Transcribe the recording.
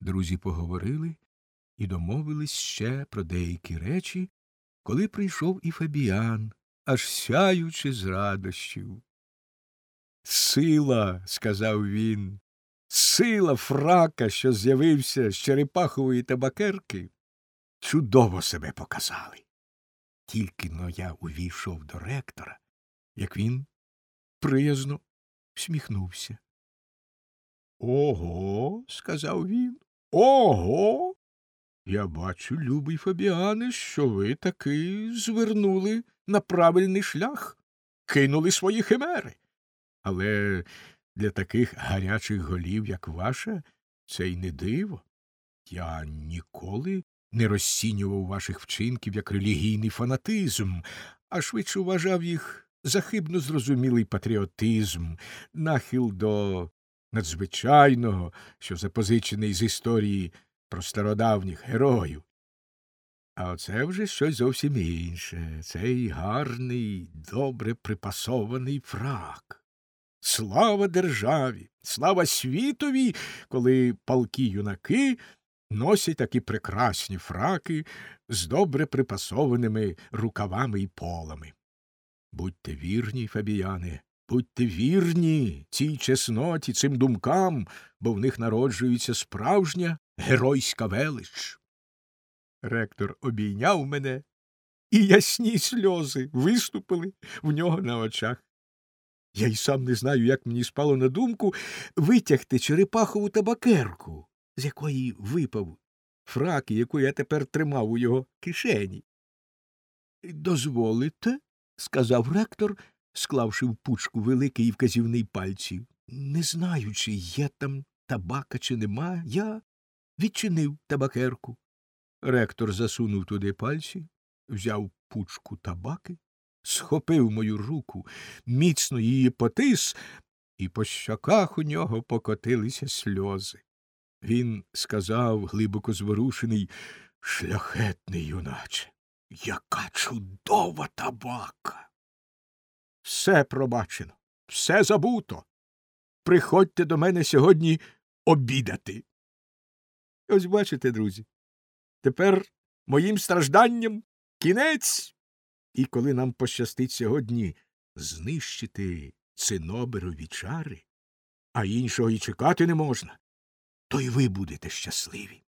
Друзі поговорили і домовились ще про деякі речі, коли прийшов і Фабіан, аж сяючи з радощів. Сила, сказав він, сила фрака, що з'явився з черепахової табакерки, чудово себе показали. Тільки но я увійшов до ректора, як він приязно всміхнувся. Ого, сказав він. Ого. Я бачу, любий Фабіане, що ви таки звернули на правильний шлях, кинули свої химери. Але для таких гарячих голів, як ваша, це й не диво. Я ніколи не розцінював ваших вчинків як релігійний фанатизм, а швидше вважав їх за хибно зрозумілий патріотизм, нахил до надзвичайного, що запозичений з історії про стародавніх героїв. А оце вже щось зовсім інше. Цей гарний, добре припасований фрак. Слава державі, слава світові, коли палкі юнаки носять такі прекрасні фраки з добре припасованими рукавами і полами. Будьте вірні, Фабіяне, будьте вірні цій чесноті, цим думкам, бо в них народжується справжня геройська велич. Ректор обійняв мене, і ясні сльози виступили в нього на очах. Я й сам не знаю, як мені спало на думку витягти черепахову табакерку, з якої випав фрак, яку я тепер тримав у його кишені. Дозволите, сказав ректор, склавши в пучку великий і вказівний пальці. Не знаю, чи є там табака, чи нема, я відчинив табакерку. Ректор засунув туди пальці, взяв пучку табаки, схопив мою руку, міцно її потис, і по щоках у нього покотилися сльози. Він сказав, глибоко зворушений, шляхетний юначе, яка чудова табака. Все пробачено, все забуто. Приходьте до мене сьогодні обідати. Ось бачите, друзі. Тепер моїм стражданням кінець. І коли нам пощастить сьогодні знищити циноберові чари, а іншого й чекати не можна, то й ви будете щасливі.